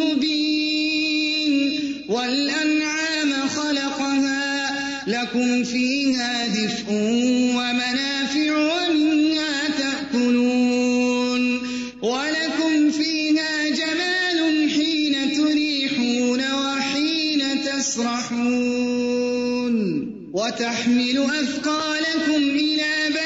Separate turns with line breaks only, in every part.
مبين والأنعام خلقها. لكم فيها دفء ومنافع ومنها تأكلون. ولكم فيها جمال حين تريحون وحين تسرحون. وتحمل أثقالكم إلى بلد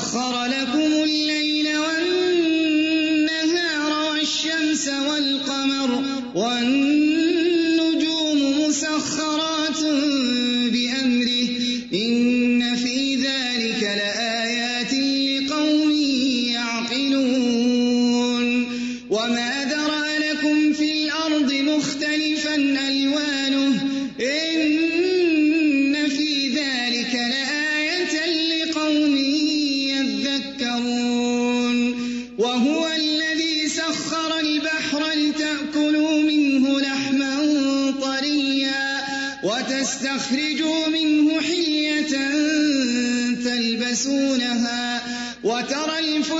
وسخر لكم الليل والنهار والشمس والقمر والنجوم مسخرات بأمره. إن في ذلك لآيات لقوم يعقلون. وما ذرأ لكم في الأرض مختلفا ألوانه. إن تلبسونها وترى الفلك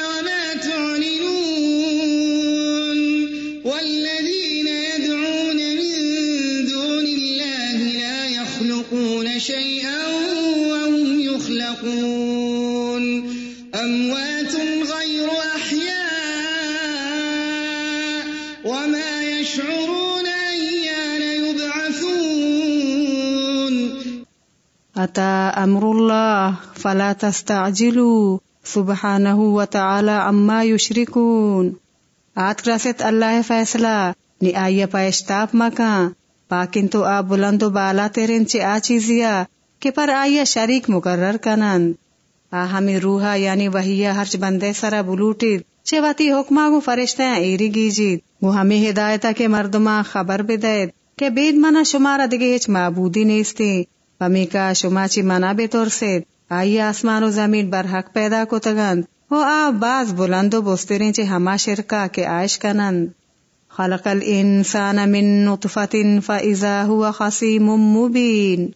أتى أمر الله فلا تستعجلوا سبحانه وتعالى عما يشركون۔ آت رست اللہ فیصلہ۔ نی آئیے پیشتاپ مکان۔ پاکن تو آ بلند و بالا تیرین چے آ چیزیا کہ پر آئیا شریک مقرر کنند۔ آ ہمیں روحا یعنی وہیا ہرچ بندے سرا بلوٹید چے واتی حکما گو فرشتے ایری گیجید گو ہمیں ہدایتا کے مردما خبر بدید۔ کہ بید منا شمارا دگے ہچ معبودی نیستی۔ پمی کا شما چی منا بے طور سے آئی آسمان و زمین برحق پیدا کو تگند وہ آ باز بلند و بسترین چے ہما شرکا کے عائش کنند خلق الانسان من نطفت فاذا هو خصیم مبین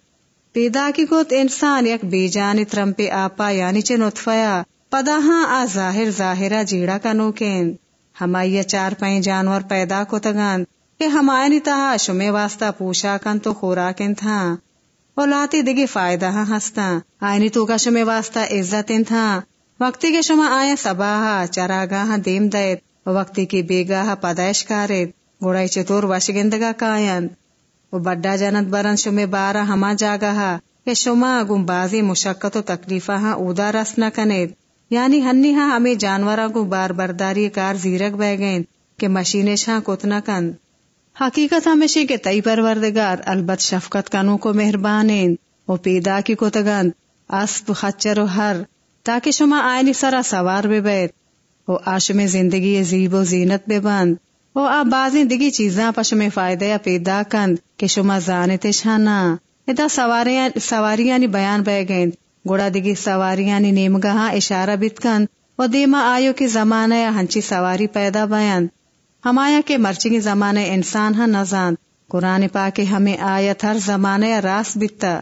پیدا کی گوت انسان یک بی جان ترم پہ آپا یعنی چے نطفیا پدا ہاں آ ظاہر ظاہرہ جیڑا کا نوکین ہمائی چار پائیں جانور پیدا کو تگند کہ ہمائنی تہا شمے واسطہ پوشا کن تو خوراکن تھا اولاتی دگی فائدہ ہاں ہستا آئینی تو کا شمے واسطہ عزت تھا وقتی کے شما آئے سباہا چراگاہ دیم دیت وقتی کی بیگاہ پدائش کارت گوڑائی چطور وشگندگا کائن و بڑا جنت برن شمے بارا ہما جاگاہا کہ شما گم بازی مشقت و تکلیفہ ہاں اودا رس نہ کنید یعنی ہنی ہاں ہمیں جانوراں کو بار برداری کار زیرک بہ گئیں کہ مشینش ہاں کتنا کند حقیقت ہمیشہ کے تئی پروردگار البت شفقت کنو کو مہربان او پیدا کی کتگند اسب، خچر و ہر، تاکہ شما آئینی سرا سوار بے بیت۔ او آشم زندگی زیب و زینت بے بند۔ او آ بازی دگی چیزاں پشم فائدہ یا پیدا کند کہ شما زانتے شانا ادا سواریاں بیان بہ گئند۔ گوڑا دگی سواریاں نیمگاہ اشارہ بیت کند۔ و دیما آیو کی زمانہ یا ہنچی سواری پیدا بیان ہمایا کے مرچنگ زمانے انسان ہاں نزان قرآن پاک ہمیں آیت ہر زمانے راس بیتا۔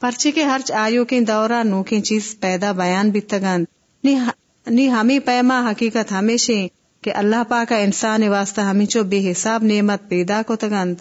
پرچے کے ہر آیو کے دورہ نو کی چیز پیدا بیان بیتگن نی ہمیں پیما حقیقت ہمیشہ کہ اللہ پاک انسان واسطہ ہمیں چو بے حساب نعمت پیدا کو تگند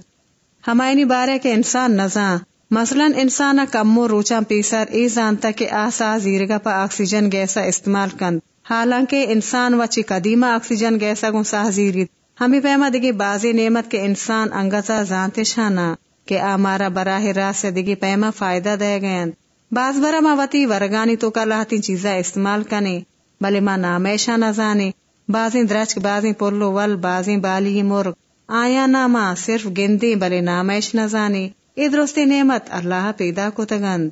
ہمائنی بارے کے انسان نزاں مثلا انسان کمو روچا پیسر ای جانتا کہ آسا زیرگا پا آکسیجن گیسا استعمال کند حالانکہ انسان وچی قدیمہ آکسیجن گیسا گن سا زیرید۔ ہمیں پیما دگی بازی نعمت کے انسان انگزا زانتے شانا کہ آمارا براہ راست دگی پیما فائدہ دے گئے باز برا ما وتی ورگانی تو کا لاتی چیزا استعمال کنے بلے ما نامیشا نہ جانے بازیں درچ بازیں پولو ول بازیں بالی مرغ۔ آیا ناما صرف گندے بلے نامیش نہ جانے اے درست نعمت اللہ پیدا کو تگند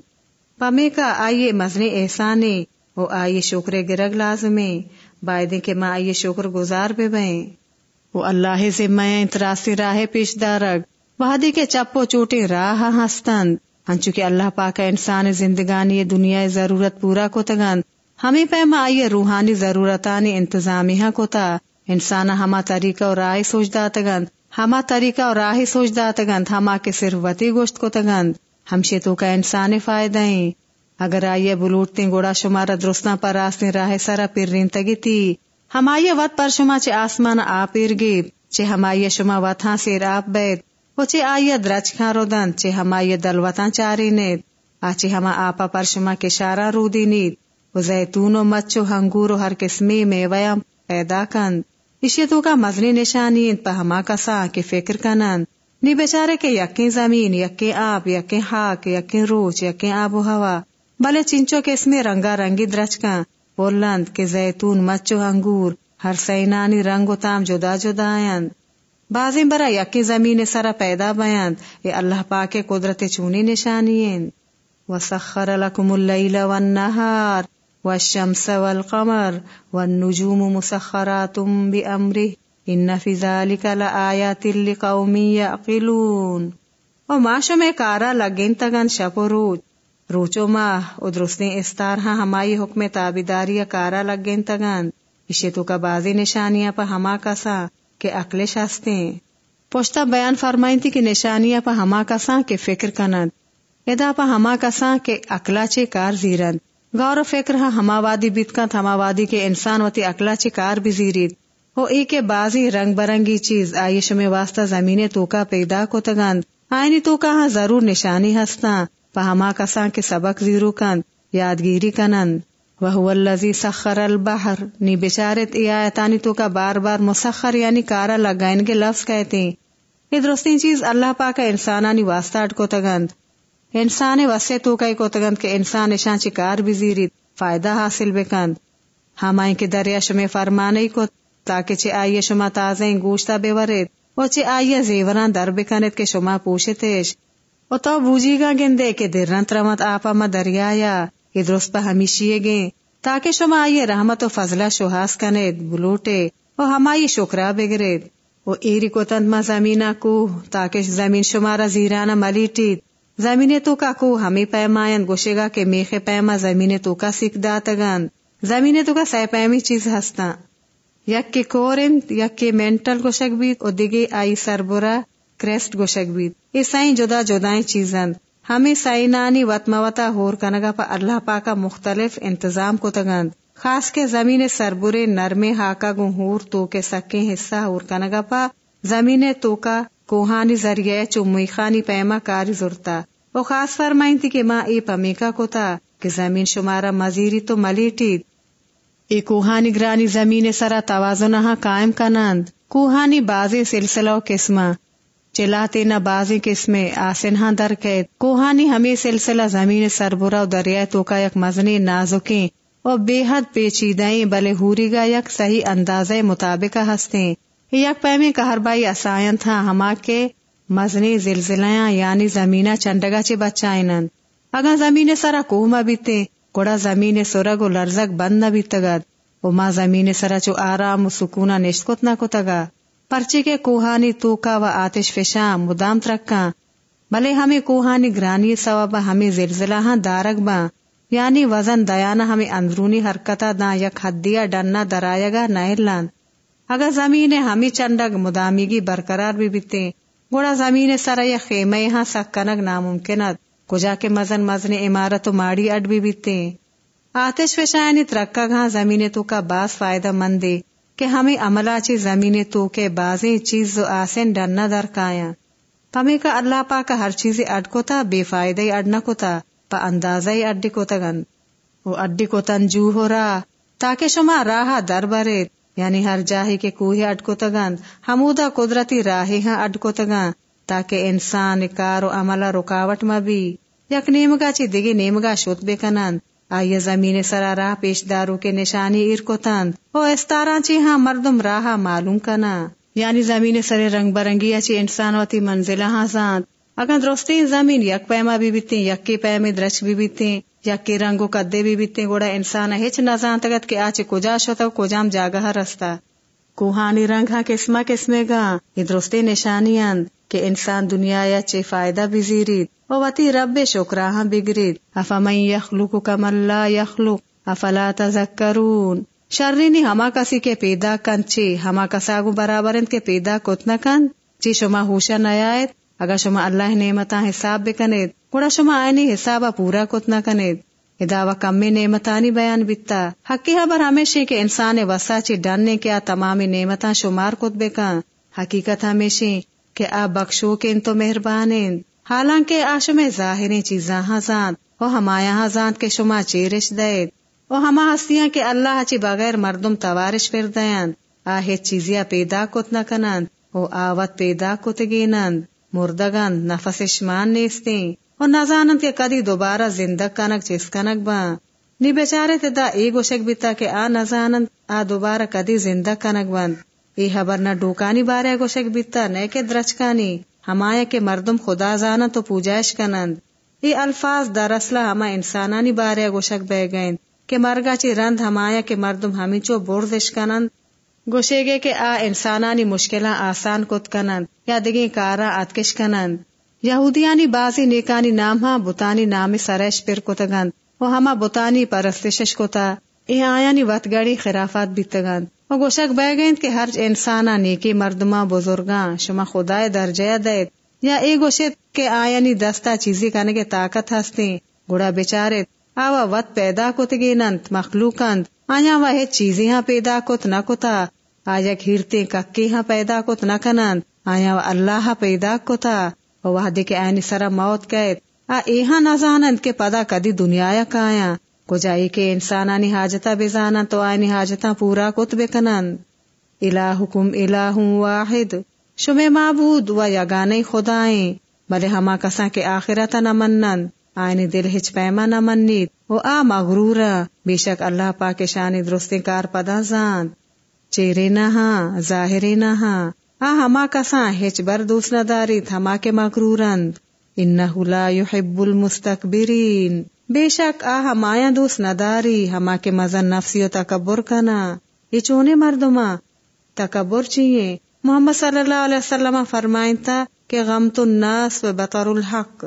پمے کا آئیے مزنے احسانے۔ وہ آئیے شکر گرگ لازمے۔ بائدے کے ماں آئیے شکر گزار بے بہیں۔ وہ اللہ سے میں تراسی راہ پیش دارگ۔ وادی کے چپو چوٹے راہ ہستند۔ ہنچو کہ اللہ پاک انسان زندگانی دنیا ضرورت پورا کو تگند ہمیں پیما آئیے روحانی ضرورتانی انتظامیہ ہاں کو تا انسان ہما طریقہ اور رائے سوچ تگند ہما طریقہ اور راہ سوچ تگند ہما کے صرف وتی گوشت کو تگند ہمشے تو کا انسان فائدہ اگر آئیے بلوٹتے گوڑا شمارا درستہ پر راستے راہ سارا پھر رین تگی تھی ہم آئیے وط پر شما چے آسمان آپ ارگیب چے ہم آئیے شما وطاں سیر آپ بیت چے آئیے درچ کھا رو دن چے ہم آئیے دلوتاں چاری نیت آچے ہما آپا پر شما کے شارا رو دی نیت و زیتون و مچو ہنگور و ہر قسمی میویا پیدا کند۔ اسی تو کا مزنی نشانی پا ہما کسا کے فکر کنند۔ نی بیچارے کے یقین زمین یقین آب یقین حاک یقین روچ یقین آب و ہوا۔ بلے چنچو کے اس میں رنگا رنگی درچ کا بولند کے زیتون، مچو، انگور، ہر سینانی رنگ و تام جدا جدا آیند۔ بازی برا یقین زمین سرا پیدا بیند اے اللہ پاک قدرت چونی نشانی وسخر لکم اللیل والنہار والشمس والقمر والنجوم مسخرات بأمره ان فی ذالک لآیات لقوم یعقلون۔ و ماشو میں کارا لگین تگن شپ و روچ روچو ماہ ادرسنے استار ہاں ہمائی حکم تابیداری کارا لگین تگن اسے تو کا بازی نشانیاں پا ہما کسا کہ اکلے شاستے پوشتا بیان فرمائیں تھی کہ نشانیاں پا ہما کسا کے فکر کنند۔ ادا پا ہما کسا کے اکلا چے کار زیرند۔ غور و فکر ہاں ہما وادی بیتکا ہما وادی کے انسان وتی اکلا چی کار بھی زیرید۔ ہو ای کے بازی رنگ برنگی چیز آئیش میں واسطہ زمین تو کا پیدا کو تگند آئینی تو کا ہاں ضرور نشانی ہستا۔ پا ہما کساں کے سبق زیرو کند یادگیری کنند وہ الذی سخر البحر، نی بچارت ای آیتانی تو کا بار بار مسخر یعنی کارا لگائن کے لفظ کہتے ہیں۔ یہ درستی چیز اللہ پاک انسانانی واسطہ اٹکو تگند انسان وسے تو کئی کو تگند کے انسان شان چکار بھی زیرید فائدہ حاصل بکند۔ ہمائیں کے دریا شمی فرمانے کو تاکہ چھ آئیے شما تازیں گوشتا بے ورید او چے آئیے زیوران در بکنت کے شما پوشتش او تو بوجی گا گندے کے درن ترمت آپا ما دریایا یہ درست پا ہمیشیے گئیں تاکہ شما آئیے رحمت و فضلہ شوہاس کنید بلوٹے او ہمائی شکرا بگرید او ایری کو تند ما زمینہ کو تاکہ زمین شمارا زیرانا ملیٹید زمین تو کا کو ہمیں پیمائن گوشے گا کہ میخے پیما زمین تو کا سکھ داتگان زمین تو کا سی پیمی چیز ہستا یک کے کورند یک کے مینٹل گوشک بیت او دیگے آئی سربرا کریسٹ گوشک بیت یہ سائیں جدا جدائیں چیزند ہمیں سائنانی وطموتا ہور کنگا پا اللہ پاکا مختلف انتظام کو تگند خاص کے زمین سربرے نرمے ہاکا گو ہور تو کے سکے حصہ ہور کنگا پا زمین تو کا کوہانی ذریعے چمی خانی پیما کاری زرتا وہ خاص فرمائن تھی کہ ماں ای پمیکا کو تھا کہ زمین شمارا مزیری تو ملیٹید ای کوہانی گرانی زمین سرا توازنہا قائم کنند کوہانی بازی سلسلہ قسمہ چلاتے نہ بازی قسمے آسنہا درکید کوہانی ہمیں سلسلہ زمین سربرا و دریائے تو کا یک مزنی نازکیں اور بے حد پیچیدائیں بلے ہوری گا یک صحیح اندازے مطابق ہستیں۔ یک پیمے کہربائی اسائن تھا ہما کے مزنی زلزلیاں یعنی زمینہ چنڈگا چے بچائنن۔ اگا زمین سرا کوہما بیتے گوڑا زمین سرگ و لرزگ بند نہ بیتگد و ما زمین سرا چو آرام و سکونہ نشکت نہ کتگا۔ پرچے کے کوہانی توکا و آتش فشاں، مدام ترکاں۔ بلے ہمیں کوہانی گرانی سواب ہمیں زلزلہ ہاں دارگ باں یعنی وزن دیانا ہمیں اندرونی حرکتا دا، یک حدیا ڈننا درائے گا نائرلان اگر زمین ہمیں چنڈگ مدامیگی برقرار بھی بیتے، گوڑا زمین سرا یا خیمہ یہاں سکنگ ناممکنت کجا کے مزن مزن عمارت و ماڑی اڈ بھی بیتے۔ آتش فشایانی ترکا گھاں زمین تو کا باس فائدہ مندے۔ کہ ہمیں عملہ چی زمین تو کے بازیں چیز و آسن ڈرنا در کایا پمی کا اللہ پاک ہر چیز اڈ کو تھا بے فائدہ اڈ نہ کو تھا پا اندازہ اڈی کو تگن وہ اڈی کو تن جو ہو رہا تاکہ شما راہ در برے۔ یعنی ہر جاہی کے کوہ اڈ کو تگن ہمودا قدرتی راہی ہاں اڈ کو تگن تاکہ انسان کار و عملہ رکاوٹ میں بھی یک نیمگا چی دگی نیمگا شوت بے کنند آئیے زمین سرا راہ پیش دارو کے نشانی ایر کو او استاران چی ہاں مردم راہ معلوم کنا۔ یعنی زمین سرے رنگ برنگی چی انسان واتی منزلہ ہاں زاند۔ اگر درستی زمین یک پیما بھی بیتے یک کے پیمے درچ بھی بیتے یک کے رنگو کدے بھی بیتے گوڑا انسان ہچ نہ زانتگت کہ آچے کجا شوتا کجام جاگہ رستا۔ کوہانی رنگ ہاں قسمہ قسمے گا یہ درستی نشانیاں کہ انسان دنیا یا چے فائدہ بھی زیرید۔ وتی رب شکراہ ہاں بگرید افمن یخلق کم اللہ یخلق، افلا تذکرون۔ شرینی ہما کسی کے پیدا کن چی؟ ہما کساگو برابرند کے پیدا کتنا کن؟ چی شما ہوشا نیایت اگر شما اللہ نعمتاں حساب بکنید، گوڑا شما آئینی حسابا پورا کتنا کنید۔ اداوا کمی نعمتانی بیان بیتا۔ حقی حبر ہمیشہ کے انسان وسا چی ڈننے کیا تمامی نعمتاں شمار کت بکن حقیقت ہمیشہ کہ آ بخشو کے ان تو مہربانند حالانکہ آشم ظاہر چیزاں ہاں ہزاند او ہمایا ہزاند ہاں کے شما چیرش دید۔ او ہما ہستیاں کہ اللہ چی بغیر مردم توارش پر دیند آہ چیزیا پیدا کت نہ کنند او آوت پیدا کت گینند مردگند نفس شمان نیستیں۔ اور نزانند کہ کدی دوبارہ زندہ کنک چیز کنک با نی بیچارے تدا ای گوشک بیتا کہ آ نزانند آ دوبارہ کدی زندہ کنک بند ای خبر نہ ڈوکانی بارے گوشک بیتا، نہ کہ درچکانی۔ ہمایا کے مردم خدا زانا تو پوجائش کنند۔ ای الفاظ دراصلہ ہما انسانانی بارے گوشک بہ گئیں کہ مرگا چی رند ہمایا کے مردم ہمی چو بردش کنند۔ گوشے گے کہ آ انسانانی مشکلہ آسان کت کنند، یا دگی کارا اتکش کنند۔ یہودیانی بازی نیکانی نام ہاں بتانی نام سرش پر کتگند و ہما بتانی پرستشش کتا۔ ای آیانی وط گڑی خرافات بیتگند و گوشک بہ گئند کہ ہر انسانا نیکی مردما بزرگاں، شما خدای درجہ دید یا ای گوشت کہ آیانی دستا چیزی کنے کے طاقت ہستیں گڑا بیچارت آوا وط پیدا کت گینند مخلوقند آیا وہ چیزی ہاں پیدا کت نہ کتا آیا کھیرتے ککی ہاں پیدا کت نہ کنند آیا وہ اللہ پیدا کتا و وحدی کے آئینی سرا موت گئے آ ایہاں نزانند کے پدا کدی دنیا کایا کجائی کے انسانانی حاجتا بزانا تو آئینی حاجتا پورا کت بکنند الہکم الہ واحد۔ شمی معبود و یگانی خدائیں۔ بلے ہما کساں کے آخرتا نہ منند۔ آئینی دل ہچ پیما نہ منید۔ و آ مغرورا۔ بے شک اللہ پاک شانی درستی کار پدا زاند۔ چیرے نہ ہاں ظاہرے نہ ہاں۔ آ ہما کساں ہچ بر دوس نہ ہما کے مغرورند۔ انہو لا يحب المستکبرین۔ بے شک آ ہمایا دوس نہ داری ہما کے مزن نفسی و تکبر کنا۔ یہ چونے مردما تکبر چیئے۔ محمد صلی اللہ علیہ وسلم فرمائن تھا کہ غم تو ناس و بطر الحق۔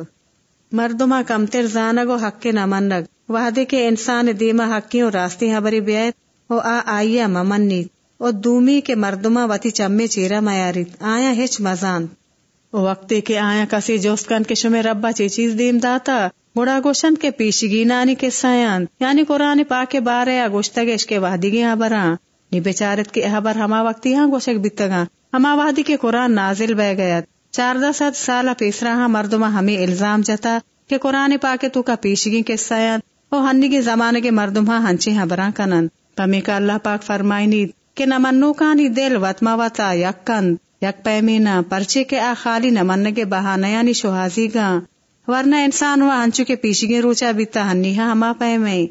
مردما کم تر زانگ و حق کے نمنگ وحدے کے انسان دیما حقیوں راستی حبری بیعت۔ او آ آئیا ممنی او دومی کے مردما وتی چمے چیرا میاریت آیا ہچ مزان۔ او وقتے کے آیا کسی جوست کن کے شمے ربا چی چیز دیم داتا۔ گوڑا گوشن کے پیشگی نانی کے سیان یعنی قرآن پاک کے بارے یا گوشتگش کے وحدی گی حبران نی بیچارت کے حبر ہما وقتی ہاں گوشک بیتگا ہما وحدی کے قرآن نازل بہ گیت چاردہ ست سال پیسرا ہاں مردما ہمیں الزام جتا کہ قرآن پاک تو کا پیشگی کے سیان او ہنی کے زمانے کے مردم ہاں ہنچی کنن پمی کا اللہ پاک فرمائنی کہ نمنو کانی دل وطما وطا یک کند یک پیمینا پرچے کے آ خالی نمن کے بہانا یعنی ورنہ انسان ہوا ہنچو کے پیشگی روچا بیتا ہنی ہاں ہما پیمے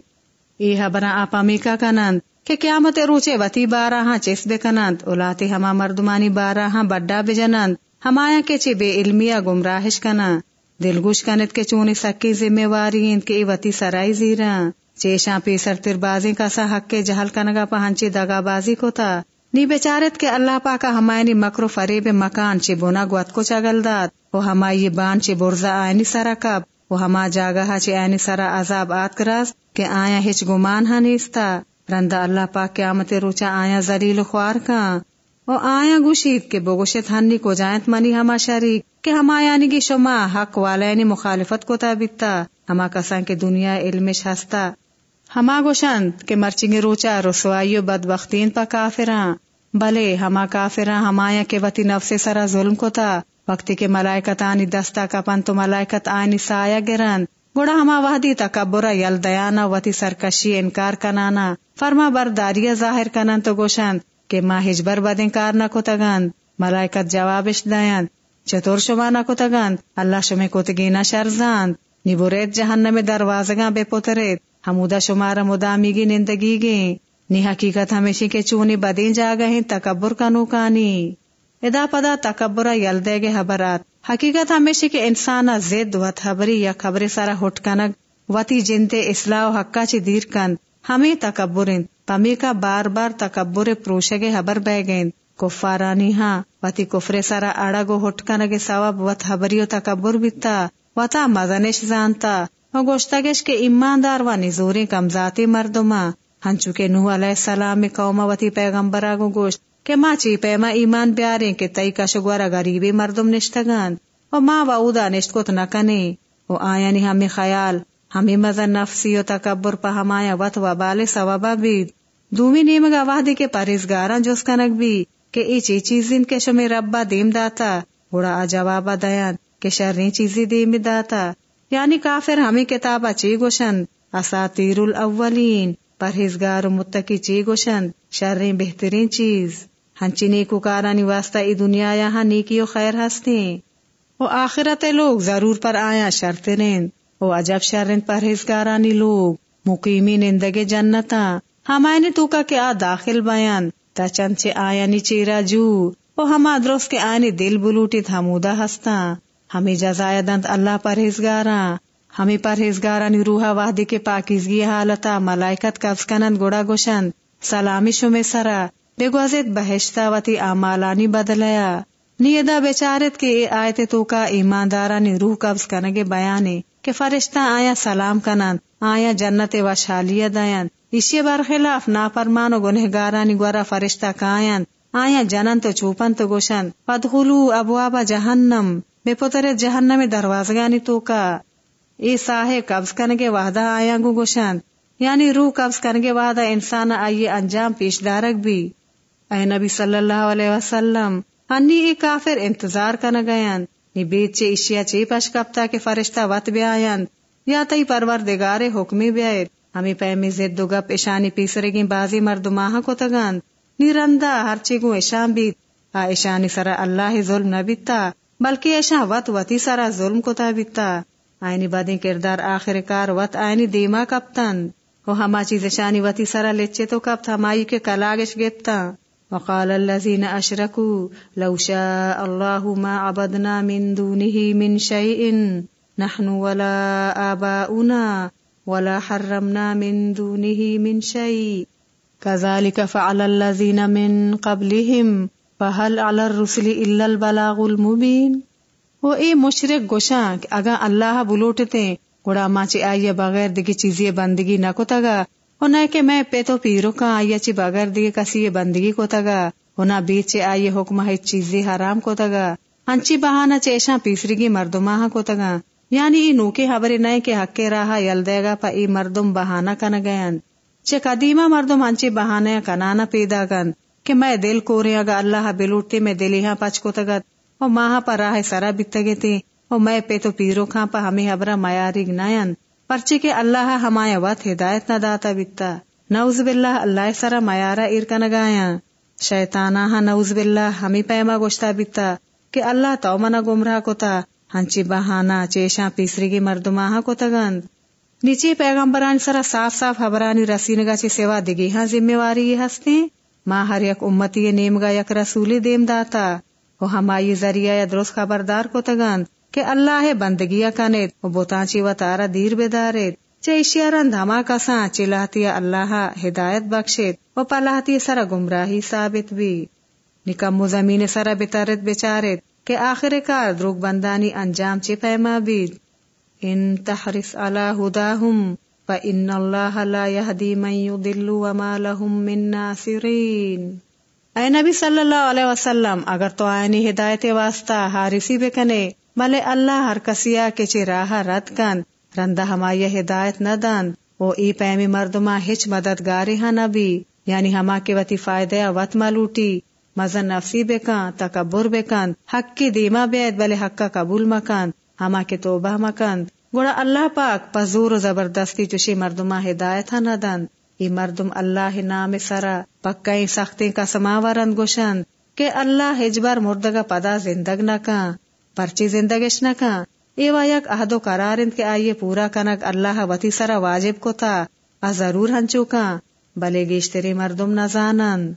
ای حبران آپا میکا کنند کہ قیامت روچے وتی بارا ہاں چیس بے کنند اولاتے ہما مردمانی بارا ہاں بڑا بجنند ہمایا کے چے بے علمیا گمراہش کنا۔ دلگوش کنت کے چونی سکی ذمہ واری کے وتی سرائی زیرا چیشاں پیسر تر بازی کا سا حق کے جہل کنگا پہنچی دگا بازی کو تھا نی بیچارت کے اللہ پاکا ہمائنی مکرو فریب مکان چے بونا گوت کو چگل داد۔ وہ ہمائی بان چے برزا آئینی سرا کب وہ ہما جاگا چے آئینی سرا عذاب آت کراس کہ آیا ہچ گمان ہا نیستا۔ رندا اللہ پاک قیامت روچا آیا زلیل خوار کا او آیا گوشید کے بگوشت ہنی کو جائنت منی ہما شریک، کہ ہما یعنی کی شما حق والینی مخالفت کو تابتا ہما کسان کے دنیا علمش ہستا۔ ہما گوشند کے مرچنگ روچا رسوائی و بدبختین پا کافران بلے ہما کافران ہمایا کے وتی نفس سرا ظلم کو تا وقتی کے ملائکت آنی دستا کپن تو ملائکت آنی سایہ گرن گوڑا ہما وحدی تکبرا یل دیانا وتی سرکشی انکار کنانا فرما برداری ظاہر کنن تو گوشند کہ ماں ہجبر بدیں کار نہ کو تگند ملائکت جوابش دایند چطور شما نہ کو تگند اللہ شمے کو تگینا شرزاند نیبوریت جہنم دروازگاں بے پوتریت ہمودا شمارا مدامی گی نندگی گی نی حقیقت ہمیشہ کے چونی بدین جا گئے تکبر کا نوکانی ادا پدا تکبر یل دے گے حبرات. حقیقت ہمیشہ کے انسان زد و خبری یا خبر سارا ہٹ کنگ وتی جنتے اصلاح و حقا چی دیر کند. ہمیں تکبرین. پمی کا بار بار تکبر پروشگے حبر بہ گئیں کفارانی ہاں. وتی کفر سارا اڑا گو ہٹ کنگے ثواب وت حبریو تکبر بیتا. وتا مزنش زانتا. و گوشتگش کے ایماندار و نزوری کم ذاتی مردما ہنچو کے نوح علیہ السلام قوم وتی پیغمبرا گو گوشت. کہ ماں چی پیما ایمان بیارے کے تئی کا شگوارا غریبی مردم نشتگان و ماں و اودا نشت کت نکنے و آیا نی ہمیں خیال ہمیں مزن نفسی و تکبر پا ہمایا وط و بال ثوابا بید دومی نیمگا وحدی کے پریزگاراں جوس کنک بھی کہ ای چی چیزین کے شمی ربا دیم داتا گوڑا آ جوابا دیان کہ شرری چیزی دیم داتا یعنی کافر ہمیں کتابا چی گوشن اساتیر الاولین پرہیزگار متقی چی گوشن شرری بہترین چیز ہنچی نیکو کارانی واسطہ ای دنیا یہاں نیکی و خیر ہستیں وہ آخرت لوگ ضرور پر آیا شرط رین وہ عجب شرن پرہیزگارانی لوگ۔ مقیمی نندگے جنتا۔ ہمائنے تو کا کیا داخل بیان۔ تا چند چے آیا نی چیرا جو۔ او ہما درست کے آنے دل بلوٹی تھمودا ہستا۔ ہمیں جزایا دند اللہ پرہیزگارا۔ ہمیں پرہیزگارا نی روحا وحدی کے پاکیزگی حالتا۔ ملائکت قبض کنند گوڑا گوشند سلامی شمی سرا۔ بے بہشتا وتی آمالانی بدلیا۔ نیدا بیچارت کے اے آیت تو کا ایماندارا نی روح قبض کنگے بیانے کہ فرشتہ آیا سلام کنند، آیا جنت و شالیہ دیند اسی برخلاف نافرمان و گنہگارانی گورا فرشتہ کائن آیا جنن تو چوپن تو گوشن پدخلو ابواب جہنم، بے پتر جہنم دروازگانی تو کا۔ ای ساہے قبض کرنگے وحدہ آیا گو گوشن یعنی روح قبض کرنگے وحدہ انسان آئیے انجام پیش دارک بھی۔ اے نبی صلی اللہ علیہ وسلم انی ای کافر انتظار کرن گیان نی بیت چے اشیا چے پش کپتا کے فرشتہ وط بے آیان یا تئی پروردگار حکمی بیائر ہمیں پیمی زد دو گپ اشانی پیسرے گی بازی مرد ماہ کو تگان۔ نیرندا ہر چیگو اشان بیت۔ آ اشانی سرا اللہ ظلم نہ بیتا، بلکہ ایشان وط وطی سرا ظلم کو تا بیتا۔ آئینی بادی کردار آخر کار وط آئینی دیما کپتن وہ ہما چیز اشانی وطی سرا لچے تو کپت، ہمائی کے کلاگش گپتا وقال الذين أشركوا لو شاء الله ما عبدنا من دونه من شيء نحن ولا آباؤنا ولا حرمنا من دونه من شيء. كذلك فعل الذين من قبلهم فهل على الرسل إلا البلاغ المبين؟ وہ اے مشرق گوشاں اگا اللہ بلوٹتے، گڑا ماچی آئیے بغیر دگی چیزی بندگی نہ کو تگا کہ میں پے تو پیرو کا آئیے چی بغیر دگی کسی بندگی کو تگا۔ ہونا بیچ آئیے حکم ہے چیزی حرام کو تگا۔ ہنچی بہانا چیشاں پیسری گی مردماہ کو تگا۔ یعنی ای نوکے حبری نئے کے حق کے یل دے گا پا ای مردم بہانا کن گئن۔ چے قدیمہ مردم ہنچی بہانا کنانا پیدا گن کہ میں دل کو رہے اگا اللہ بلوٹتے میں دلی ہاں پچ کو تگت او ماہ پر راہ سرا بتگے تے او میں پہ تو پیرو کھاں پا ہمیں حبرہ میاری گنائن پرچے کے اللہ ہمایا وط ہدایت نہ داتا بتا نوز باللہ، اللہ سرا میارا ارکن گایا شیطانا ہاں نوز باللہ ہمیں پیما گوشتا بتا کہ اللہ تو منا گمراہ کوتا۔ ہنچی بہانا چیشاں پیسری گی مردماہ کو تگند نیچے پیغمبران سرا صاف صاف حبرانی رسینگا چی سیوا دگی ہاں ذمہ واری یہ ہستے۔ ماں ہر یک امتی نیمگا یک رسولی دیم داتا۔ وہ ہمائی ذریعہ یا درست خبردار کو تگان کہ اللہ بندگیا کنت وہ بوتانچی و تارا دیر بیدارت چے اشیارن دھما کساں چلاتی اللہ ہدایت بخشت و پلاحتی سر گمراہی ثابت بھی۔ نکم زمین سر بتارت بچارت کہ آخر کار دروگ بندانی انجام چی پیما بید ان تحرس علی ہداہم، فإن اللہ لا يهدي من يضل وما لهم من ناصرین اے نبی صلی اللہ علیہ وسلم، اگر تو آئینی ہدایت واسطہ ہارسی بے کنے ملے اللہ ہر کسیا کے چی راہ رد کن، رندہ ہمائی ہدایت نہ دان او ای پیمی مردما ہچ مددگاری ہاں نبی یعنی ہما کے وتی فائدہ وط ملوٹی مزن نفسی بے کان تکبر بے کان حق کی دیما بیت بلے حق کا قبول مکان ہما کے توبہ مکان گوڑا اللہ پاک پزور و زبردستی چشی مردما ہدایت ہاں نہ دان ای مردم اللہ نام سرا پکائی سختی کا سماورند گوشند کہ اللہ ہجبر مردگا پدا زندگ نہ کان پرچی زندگش نہ کان ایوا یک عہد و قرارند کے آئیے پورا کنک اللہ وتی سرا واجب کو تا ا ضرور ہنچو کان بلے گیشتری مردم نہ زانند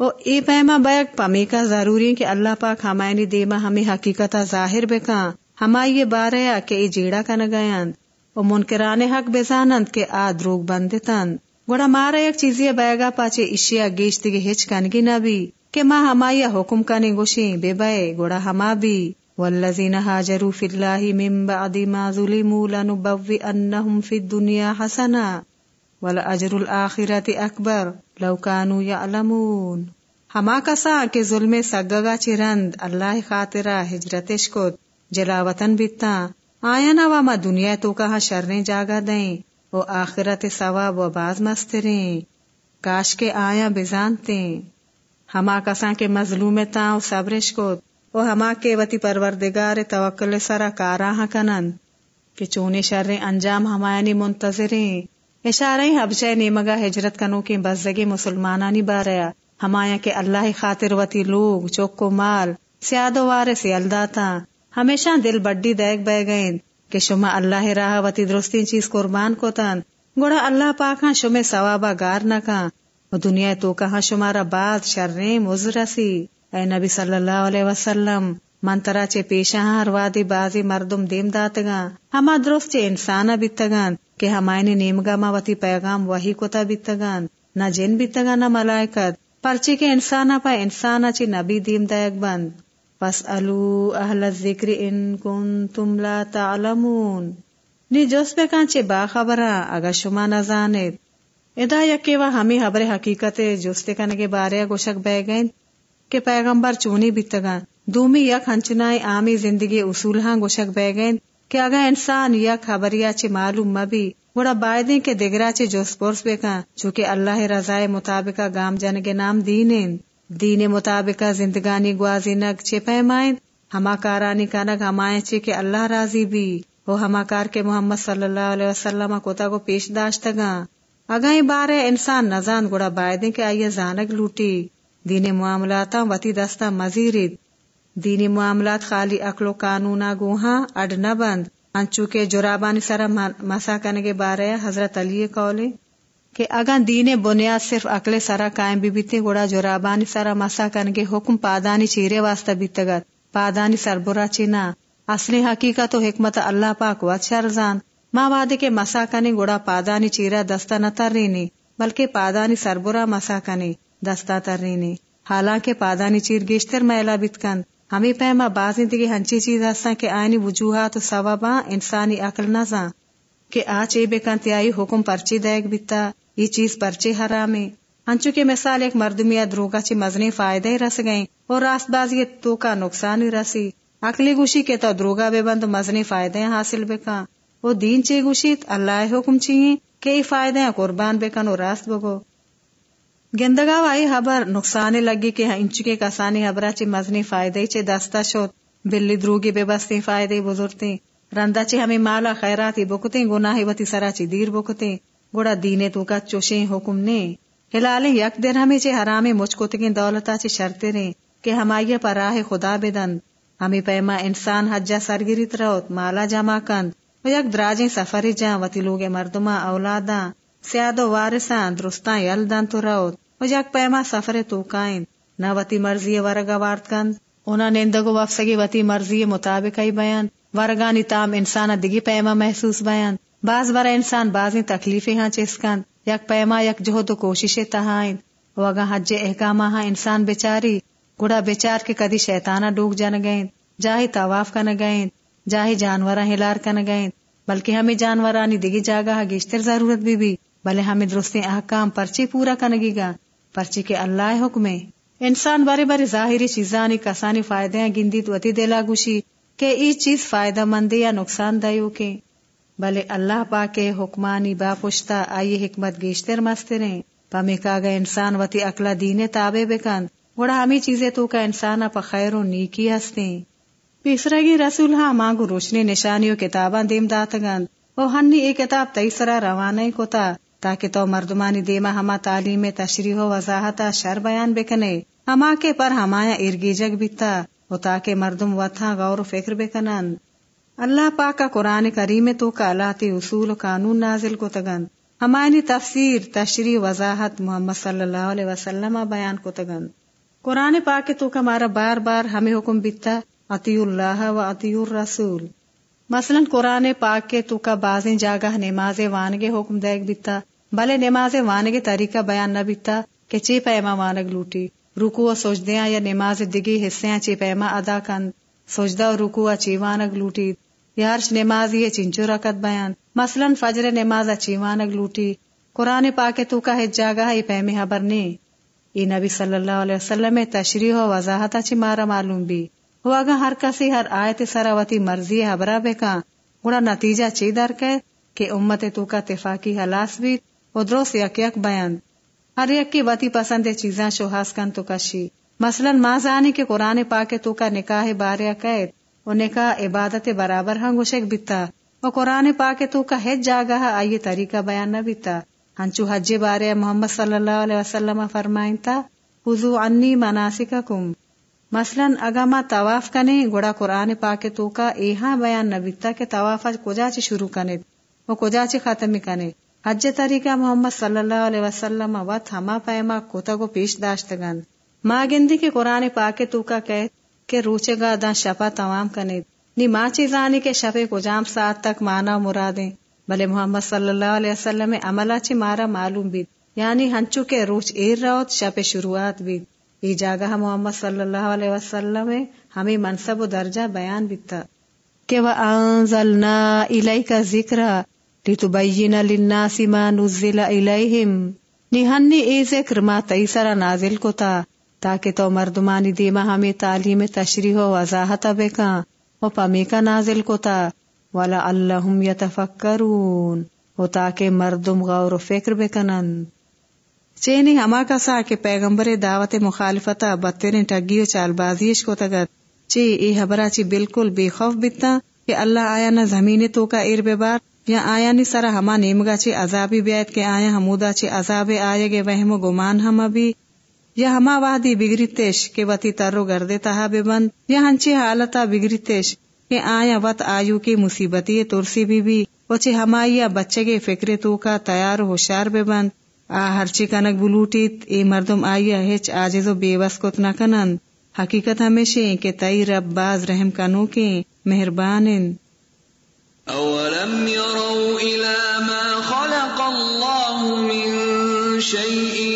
او ای پیما بیک پمی کا ضروری کہ اللہ پاک ہمائنی دیما ہمیں حقیقتا ظاہر بکان ہمائی باریا کہ ای جیڑا کن گیاند او منکران حق بزانند کہ آ دروگ بندتند گوڑا مارا یک چیزی بیگا پاچے اشیا گیشتی کے ہچ کنگی نہ بھی، کہ ماں ہمائی حکم کنے گوشیں بے بے گوڑا ہما بھی۔ والذین حاجروا فی اللہ من بعد ما ظلموا لنبوئنہم فی الدنیا حسنا والاجر الاخرت اکبر لو کانوا یعلمون۔ ہما کسا کہ ظلم سگگا چرند اللہ خاطرہ ہجرتش کت جلاوطن بیتا۔ آیا نا وما دنیا تو کہاں شرنے جاگا دیں۔ وہ آخرت ثواب و باز مستریں کاش کے آیا بزانتے ہما کساں کے مظلوم تاں صبرش کو وہ ہما کے وتی پروردگار توکل سرا کارا کنن کہ چونے شر انجام ہمایانی منتظریں۔ اشارہ حبشہ نیمگا ہجرت کنو کے بزگی مسلمانانی باریا ہمایا کے اللہ خاطر وتی لوگ چوکو مال سیادو وارے سے الداتا ہمیشہ دل بڈی دیکھ بہ گئیں کہ شما اللہ راہ وتی درستی چیز قربان کو تن گوڑا اللہ پاک ہاں شما ثوابا گار نہ کان و دنیا تو کہاں شمارا بعد شرنے مزرسی اے نبی صلی اللہ علیہ وسلم منترا چے پیشہ ہر وادی بازی مردم دیم داتگا ہما درست چے انسانا بیتگان کہ ہمائنی نیمگا ما وتی پیغام وحی کتا بیتگان نہ جن بیتگا نہ ملائکت۔ پرچی کے انسانا پا انسانا چی نبی دیم دائک بند۔ فَاسْأَلُوا أَهْلَ الذِّكْرِ إِن كُنتُمْ لَا تَعْلَمُونَ نی جوس پہ کانچے با خبرا اگا شما نزانید ادا یکی و ہمی حبر حقیقت جوستے کنگے بارے گوشک بے گئن کہ پیغمبر چونی بیتگان دومی یک ہنچنائی عامی زندگی اصول ہاں گوشک بے گئن کہ اگا انسان یک خبریا چے معلوم مبی، گوڑا بائدیں کے دگرا چے جوس پورس بے کان چونکہ اللہ رضائے مطابقہ گام جنگے نام دینین۔ دین مطابق زندگانی گوازی نگ چے پیمائیں ہما کارانی کا ہمائیں چے کہ اللہ راضی بھی۔ وہ ہما کار کے محمد صلی اللہ علیہ وسلم کوتا کو پیش داشت گا۔ اگائیں بارے انسان نزان گڑا بائدیں کہ آئیے زانگ لوٹی۔ دین معاملات وتی دستا مزیرید۔ دینی معاملات خالی اکلو قانونا گوہاں اڈ نہ بند۔ انچو کے جرابانی سرا مسا کرنے کے بارے حضرت علی کولے کہ اگاں دین بنیاد صرف اکلے سرا قائم بھی بیتے گوڑا جرابانی سرا مسا کنگے حکم پادانی چیرے واسطہ بیتگت پادانی سربرا چینا۔ اصلی حقیقت و حکمت اللہ پاک وت شرزان ماں وعدے کے مسا کنی گوڑا پادانی چیرا دستا نہ ترینی، بلکہ پادانی سربرا مسا کنی دستا ترینی۔ حالانکہ پادانی چیر گیشتر میلا بتکن ہمیں پیما بازی دیگے ہنچی چیز ہستا کہ آئینی وجوہات و ثواباں انسانی عقل نہ زاں کہ آج اے بے کنتی آئی حکم پرچی دیکھ بیتا۔ یہ چیز پرچے حرامے ہنچو کے مثال ایک مردمی دروگا چی مزنی فائدے رس گئیں اور راست بازی تو کا نقصان ہی رسی اکلی گوشی کے تو دروگا بے بند مزنی فائدے حاصل بکا وہ دین چی گوشیت اللہ حکم چیئیں کہ ای فائدے قربان بکن اور راست بگو گندگا وائی حبر نقصان لگی کہ انچو کے کسانی حبرہ چی مزنی فائدے چی دستا شد بلی دروگی بے بستی فائدے بزرتے رندا چی ہمیں مالا خیراتی بکتے گناہی وتی سرا چی دیر بکتے گوڑا دینے تو کا چوشیں حکم نے۔ ہلالے یک دن ہمیں چے حرام مچکوتگیں دولتا چے شرطے رہیں کہ ہمائی پر راہ خدا بدن۔ ہمیں پیما انسان حجا سرگری تروت مالا جمع کند۔ و یک دراجیں سفر جا وتی لوگ مردما اولادا سیاد و وارسان درستان یلدن تو روت و یک پیما سفر تو کائن۔ نہ وتی مرضی ورگا وارت کند۔ اونا نندگو وفسگی وتی مرضی مطابق ای بیان۔ ورگانی تام انسان دگی پیما محسوس بیان۔ بعض برا انسان بعضی تکلیفیں ہاں چسکن یک پیما، یک جہد و کوشش تہائیں ہاں وگا حج احکامہ ہاں انسان بیچاری، گڑا بیچار کے کدی شیطانہ ڈوک جان گئیں، جاہی طواف کن گئیں، جاہی جانورہ ہلار کن گئیں۔ بلکہ ہمیں جانورانی دگی جاگا ہاں گیشتر ضرورت بھی بھی۔ بلے ہمیں درست احکام پرچی پورا کنگی گا، پرچی کے اللہ حکمے انسان بارے بارے ظاہری چیزانی، کسانی فائدے ہاں گندی تو اتی دلا گوشی، کہ ای چیز فائدہ مند یا نقصان دیو کے۔ بلے اللہ پاک کے حکمانی با پشتا آئی حکمت گیشتر مستریں۔ پمی کاغا انسان وتی اکلا دین تابے بکند گوڑا ہمیں چیزیں تو کا انسان پا خیر و نیکی ہستیں۔ پیسرا گی رسول ہاں مانگو روشنی نشانیوں کتاباں دیم داتگند او ہنی ایک کتاب تیسرا روانہ کوتا۔ تاکہ تو مردمانی دیما ہما تعلیم تشریح و وضاحت شر بیان بکنے۔ ہما کے پر ہمایا ارگی جگ بیتا۔ و تاکہ مردم وطا غور و فکر بکنن۔ اللہ پاک کا قرآن کریم تو کا اللہ اصول و قانون نازل کو تگن ہمانی تفسیر، تشریح، وضاحت محمد صلی اللہ علیہ وسلم بیان کو تگن قرآن پاک تو کا ہمارا بار بار ہمیں حکم بیتا عطی اللہ و عطی الرسول۔ مثلا قرآن پاک کے تو کا بازیں جاگہ نماز وانگے حکم دیکھ بیتا، بلے نماز وانگے طریقہ بیان نہ بیتا کہ چی پیما وانگ لوٹی۔ رکو و سوچدیاں یا نماز دگی حصے چی پیما ادا کن سوچدہ و رکو چی وانگ لوٹی۔ یارش نماز یہ چنچو رکت بیان۔ مثلا فجر نماز چی وانگ لوٹی۔ قرآن پاک تو کا حج جاگا یہ پیمی حبر نے یہ نبی صلی اللہ علیہ وسلم تشریح و وضاحت چی مارا معلوم بھی۔ ہو اگا ہر کسی ہر آیت سراوتی مرضی حبرہ بے کا۔ گوڑا نتیجہ چی در کے کہ امت تو کا تفاقی حلاس بھی و درست یک یک بیان۔ ہر یک کی وتی پسند چیزاں شوہاس کن تو کشی۔ مثلا ماں زانی کے قرآن پاک تو کا نکاح باریا قید۔ و نکاح عبادت برابر ہنگ وشک بیتا و قرآن پاک تو کا حج جاگا آئیے طریقہ بیان نہ بیتا ہنچو حج بارے محمد صلی اللہ علیہ وسلم فرمائن تا حضو انی مناسککم مثلا اگا ما طواف کنے گوڑا قرآن پاک تو کا ایہاں بیان نہ بیتا کہ طواف کجا چی شروع کنے و کجا چی ختمی کنے حج طریقہ محمد صلی اللہ علیہ وسلم وط ہما پیما کوتا کو پیش داشتگند ماں گندی کے قرآن پاک تو کا کہ کہ روچے گا دا شپا تمام کنے نی ماں چیزانی کے شپے کو جام سات تک مانا مرادیں۔ بلے محمد صلی اللہ علیہ وسلم عملہ چی مارا معلوم بھی یعنی ہنچو کے روچ ایر روت شپ شروعات بھی ای جاگہ محمد صلی اللہ علیہ وسلم ہمیں منصب و درجہ بیان بیتا کہ وَأَنزَلْنَا إِلَيْكَ ذِكْرَ لتبین للناس ما نزل الیہم۔ نہنی اے ذکر ما تیسرا نازل کو تا۔ تاکہ تو مردمانی دیما ہمیں تعلیم تشریح و وضاحت بکا و پمی کا نازل کو تا ولا اللہم یتفکرون۔ و تاکہ مردم غور و فکر بکنن چینی ہما کا سا کہ پیغمبر دعوت مخالفتا بطرین ٹگی و چال بازیش کو تگت چی ای حبرہ چی بالکل بے خوف بیتا کہ اللہ آیا نہ زمین تو کا ایر بے بار، یا آیا نی سرا ہما نیمگا چی عذابی بیعت کے آیا، ہمودا چی عذاب آئے گے، وہم و گمان ہما بھی یا ہما وحدی بگری تیش کے وتی ترو گردے تہا بے بند۔ یا ہنچی حالتا بگری تیش کہ آیا وط آیو کی مصیبتی ترسی بھی بھی۔ وچے ہمایا بچے کے فکر تو کا تیار ہوشار بے بند۔ آ ہرچی کنک بلوٹیت اے مردم آئیا ہچ آجز و بیوس کت نہ کنن حقیقت ہمیشہ کہ تئی رب باز رحم کنو کے مہربان
اولم يروا الى ما خلق الله من شيء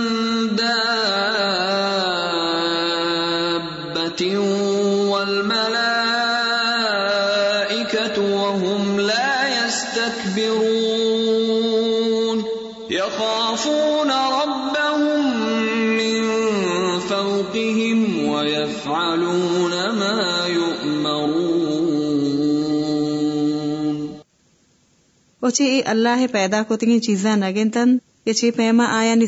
اوچے ای اللہ پیدا کتگی چیزاں نگن تن کہ چی پیما آیا نی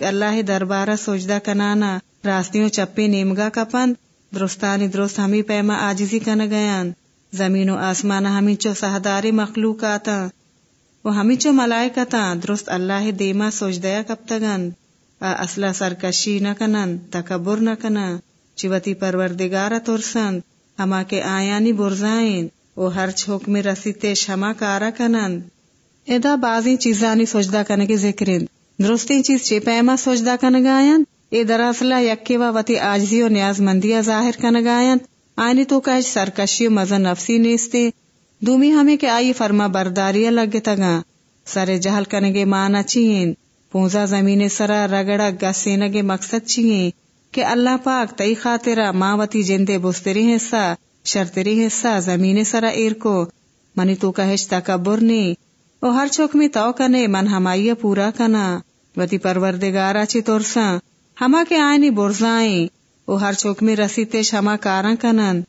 اللہ دربارہ سوجدہ کنانا، راستیوں چپی نیمگا کپند درستانی درست ہمی پیما آجزی کن گیان، زمین و آسمان ہمی چو سہداری مخلوقاتا و ہمی چو ملائکتا درست اللہ دیما سوجدیا کپتگن، آ اصلا سرکشی نہ کنن، تکبر نہ کنا چیوتی پروردگارا ترسند ہما کے آیانی برزائن و ہر چھوک میں رسیتے شما کارا کنن۔ ادا بازی چیزانی سوجدہ کنے کے ذکرین درستی چیز چی پیما سوجدہ کن گائن اے دراصلہ یکی و وتی آجزی و نیاز مندیا ظاہر کن گائن آئینی تو کہش سرکشی و مزن نفسی نیستے۔ دومی ہمیں کہ آئی فرما برداری لگ تگا سر جہل کنگے مانا چین پونزا زمین سرا رگڑا گسینگے مقصد چین کہ اللہ پاک تئی خاطرہ ماوتی جندے بستری حصہ شرطری حصہ زمین سرا ایر کو منی تو کہش تکبر نی۔ او ہر چوک میں تو کنے، من ہمائی پورا کنا۔ وتی پروردگارا چی ترساں۔ ہما کے آئینی برزائیں۔ او ہر چوک میں رسیتے شما کاراں کنن۔